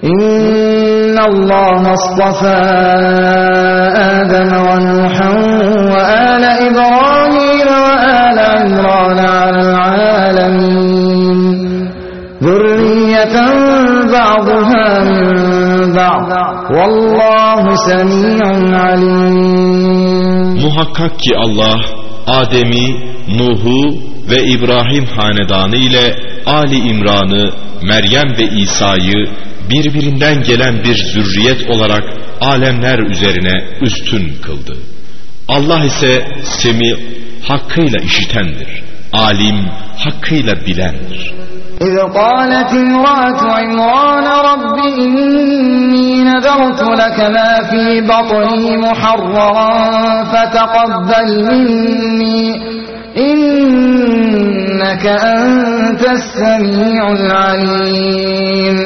إن الله اصطفى آدم ونوحا وآل إبراهيم وآل عمران على العالمين ذرية بعضها من بعض والله سميع عليم Muhakkak ki Allah Adem'i, Nuh'u ve İbrahim hanedanı ile Ali İmran'ı, Meryem ve İsa'yı birbirinden gelen bir zürriyet olarak alemler üzerine üstün kıldı. Allah ise semi hakkıyla işitendir. Alim hakkıyla bilendir. إذ قالت امرأة عمران رب إني نذرت لك ما في بطني محررا فتقبل مني İnneke entessemi'ul alim.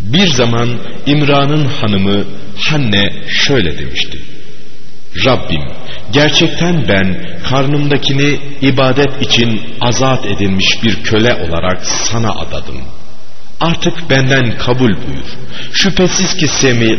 Bir zaman İmran'ın hanımı Hanne şöyle demişti. Rabbim gerçekten ben karnımdakini ibadet için azat edilmiş bir köle olarak sana adadım. Artık benden kabul buyur. Şüphesiz ki Semi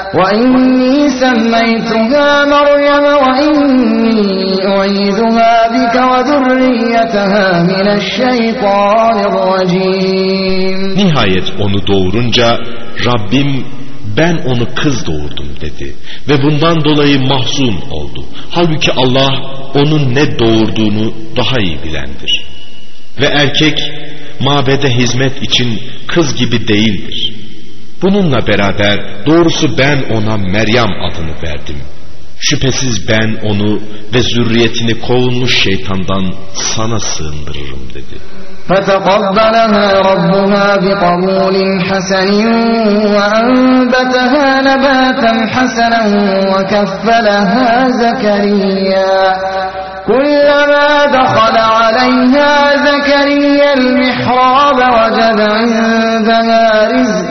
وإني سميتها مريم وإني أعيذها بك وذريتها من الشيطان الرجيم Nihayet onu doğurunca Rabbim ben onu kız doğurdum dedi ve bundan dolayı mahzun oldu. Halbuki Allah onun ne doğurduğunu daha iyi bilendir. Ve erkek mabede hizmet için kız gibi değildir. Bununla beraber doğrusu ben ona Meryem adını verdim. Şüphesiz ben onu ve zürriyetini kovulmuş şeytandan sana sığındırırım dedi. فتقبلها ربها بقبول حسن وأنبتها نباتا حسنا وكفلها زكريا كلما دخل عليها زكريا المحراب وجد عندها رزقا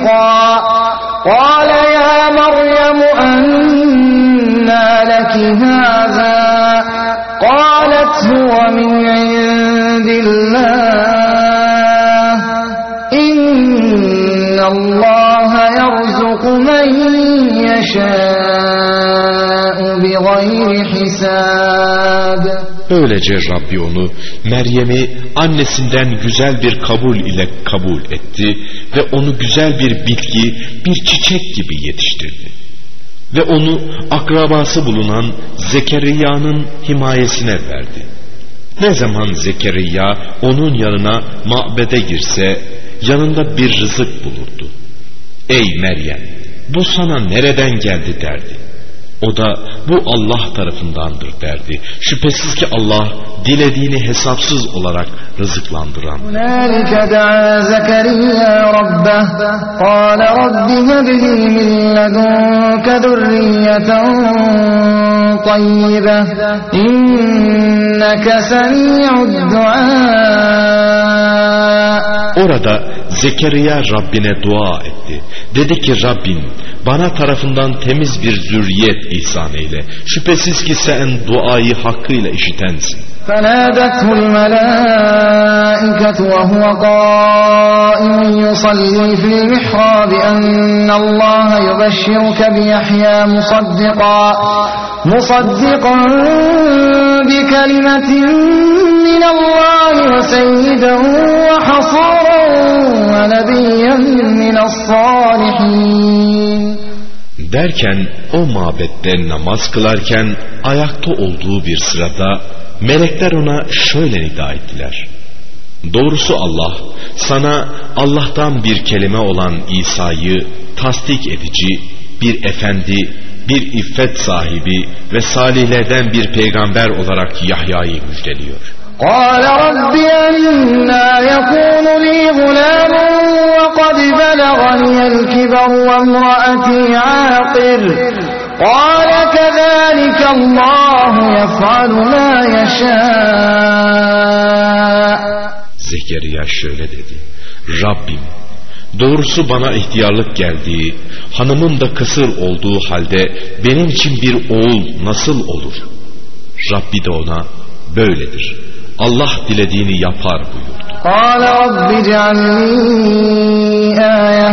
قال يا مريم أنى لك هذا؟ قالت هو من عند الله. Böylece Rabbi onu Meryem'i annesinden güzel bir kabul ile kabul etti ve onu güzel bir bitki, bir çiçek gibi yetiştirdi. Ve onu akrabası bulunan Zekeriya'nın himayesine verdi. Ne zaman Zekeriya onun yanına mabede girse yanında bir rızık bulurdu. Ey Meryem bu sana nereden geldi derdi. O da bu Allah tarafındandır derdi. Şüphesiz ki Allah dilediğini hesapsız olarak rızıklandıran. Orada Zekeriya Rabbine dua etti. Dedi ki Rabbim bana tarafından temiz bir zürriyet ihsan eyle. Şüphesiz ki sen duayı hakkıyla işitensin. فنادته الملائكة وهو قائم يصلي في المحراب أن الله يبشرك بيحيى مصدقا مصدقا بكلمة من الله وسيدا وحصورا ونبيا من الصالحين Derken o mabette namaz kılarken ayakta olduğu bir sırada melekler ona şöyle nida ettiler. Doğrusu Allah sana Allah'tan bir kelime olan İsa'yı tasdik edici bir efendi, bir iffet sahibi ve salihlerden bir peygamber olarak Yahya'yı müjdeliyor. قال رب أنا يكون لي غلام وقد بلغني الكبر وامرأتي عاقر قال كذلك الله يفعل ما يشاء Zekeriya şöyle dedi. Rabbim doğrusu bana ihtiyarlık geldiği, hanımın da kısır olduğu halde benim için bir oğul nasıl olur? Rabbi de ona böyledir. Allah dilediğini yapar buyurdu. قال رب اجعل لي آية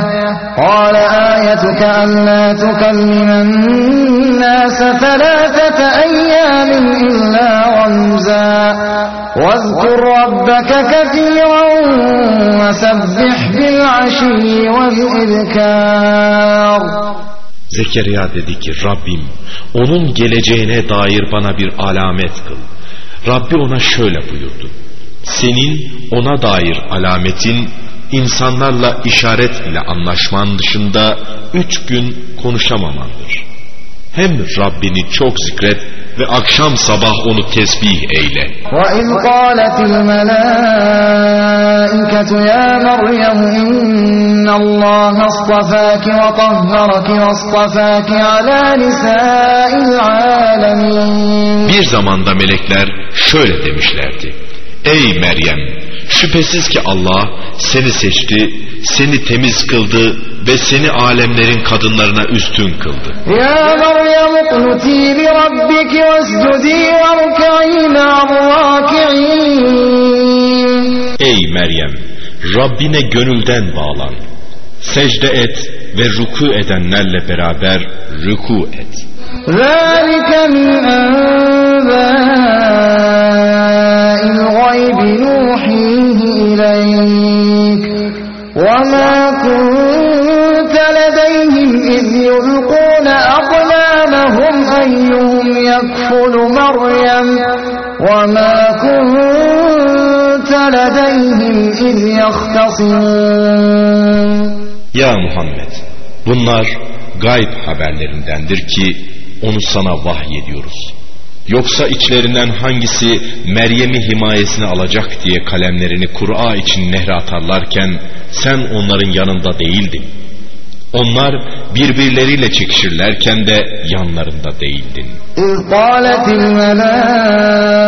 قال آيتك ألا تكلم الناس ثلاثة أيام إلا رمزا واذكر ربك كثيرا وسبح بالعشي والإذكار Zekeriya dedi ki Rabbim onun geleceğine dair bana bir alamet kıl. Rabbi ona şöyle buyurdu. Senin ona dair alametin insanlarla işaret ile anlaşman dışında üç gün konuşamamandır. Hem Rabbini çok zikret ve akşam sabah onu tesbih eyle. وإذ قالت الملائكة يا مريم إن الله اصطفاك وطهرك واصطفاك على نساء العالمين Bir zamanda melekler şöyle demişlerdi. Ey Meryem! Şüphesiz ki Allah seni seçti, seni temiz kıldı ve seni alemlerin kadınlarına üstün kıldı. يا مريم اقنتي لربك واسجدي واركعي مع الراكعين Ey Meryem! Rabbine gönülden bağlan. Secde et ve ruku edenlerle beraber ruku et. ذلك من أنباء إذ يلقون أقلامهم أيهم يكفل مريم وما كنت لديهم إذ يختصمون Ya Muhammed! Bunlar gayb haberlerindendir ki onu sana vahyediyoruz. Yoksa içlerinden hangisi Meryem'i himayesine alacak diye kalemlerini Kur'a için nehre atarlarken sen onların yanında değildin. Onlar birbirleriyle çekişirlerken de yanlarında değildin. إذ قالت الملائكة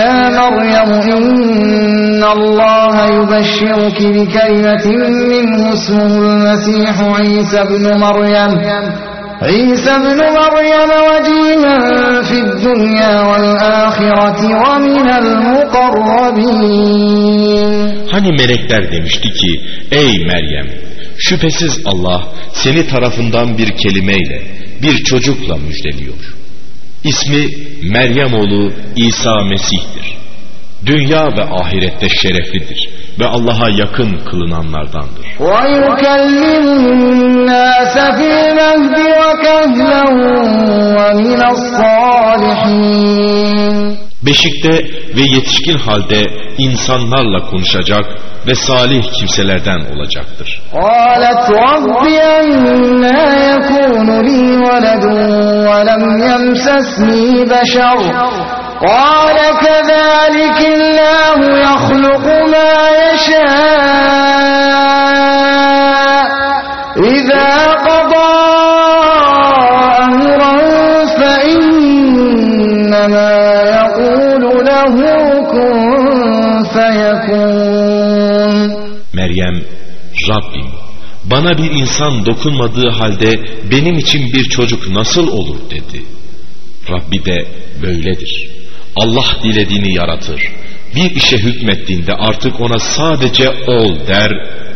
يا مريم إن الله يبشرك بكلمة منه اسمه المسيح عيسى بن مريم عيسى بن مريم وجيها في الدنيا والآخرة ومن المقربين Hani melekler demişti ki ey Meryem şüphesiz Allah seni tarafından bir kelimeyle bir çocukla müjdeliyor. İsmi Meryem oğlu İsa Mesih'tir. Dünya ve ahirette şereflidir ve Allah'a yakın kılınanlardandır. ويكلم Beşikte ve yetişkin halde insanlarla konuşacak ve salih kimselerden olacaktır. قالت رب أنا يكون لي ولد ولم يمسسني بشر قال كذلك الله يخلق ما يشاء bana bir insan dokunmadığı halde benim için bir çocuk nasıl olur dedi. Rabbi de böyledir. Allah dilediğini yaratır. Bir işe hükmettiğinde artık ona sadece ol der,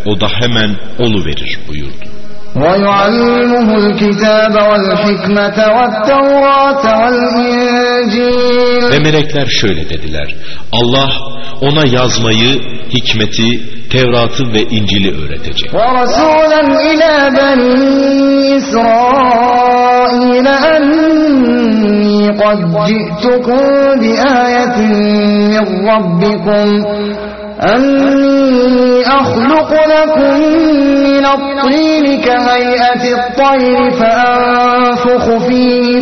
o da hemen olu verir buyurdu. ويعلمه الكتاب والحكمة والتوراة والإنجيل Ve melekler şöyle dediler. Allah ona yazmayı, hikmeti, Tevrat'ı ve İncil'i öğretecek. ورسولا إلى بني إسرائيل أني قد جئتكم بآية من ربكم أني أخلق لكم من الطين كهيئة الطير فأنفخ فيه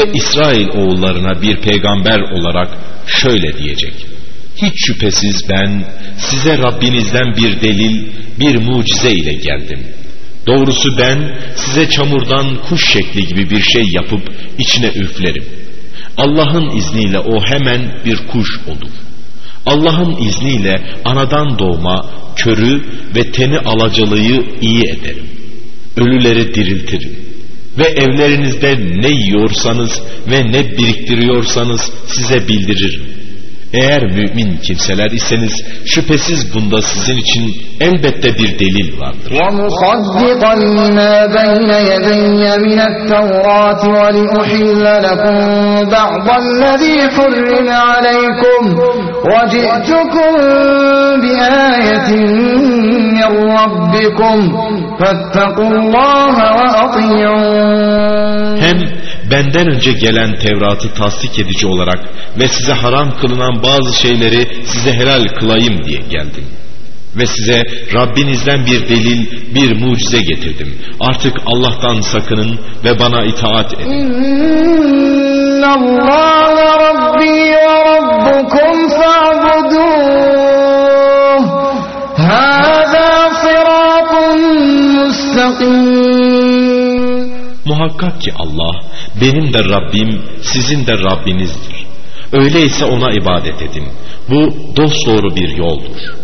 Ve İsrail oğullarına bir peygamber olarak şöyle diyecek. Hiç şüphesiz ben size Rabbinizden bir delil, bir mucize ile geldim. Doğrusu ben size çamurdan kuş şekli gibi bir şey yapıp içine üflerim. Allah'ın izniyle o hemen bir kuş olur. Allah'ın izniyle anadan doğma körü ve teni alacalıyı iyi ederim. Ölüleri diriltirim. Ve evlerinizde ne yiyorsanız ve ne biriktiriyorsanız size bildiririm. Eğer mümin kimseler iseniz şüphesiz bunda sizin için elbette bir delil vardır. وَمُصَدِّقًا لِمَا بَيْنَ يَدَيَّ مِنَ التَّوْرَاةِ وَلِأُحِلَّ لَكُمْ بَعْضَ الَّذِي حُرِّمَ عَلَيْكُمْ وَجِئْتُكُمْ بِآيَةٍ مِّن رَّبِّكُمْ فَاتَّقُوا اللَّهَ وَأَطِيعُونِ Hem benden önce gelen Tevrat'ı tasdik edici olarak ve size haram kılınan bazı şeyleri size helal kılayım diye geldim. Ve size Rabbinizden bir delil, bir mucize getirdim. Artık Allah'tan sakının ve bana itaat edin. إِنَّ Muhakkak ki Allah benim de Rabbim, sizin de Rabbinizdir. Öyleyse ona ibadet edin. Bu dosdoğru bir yoldur.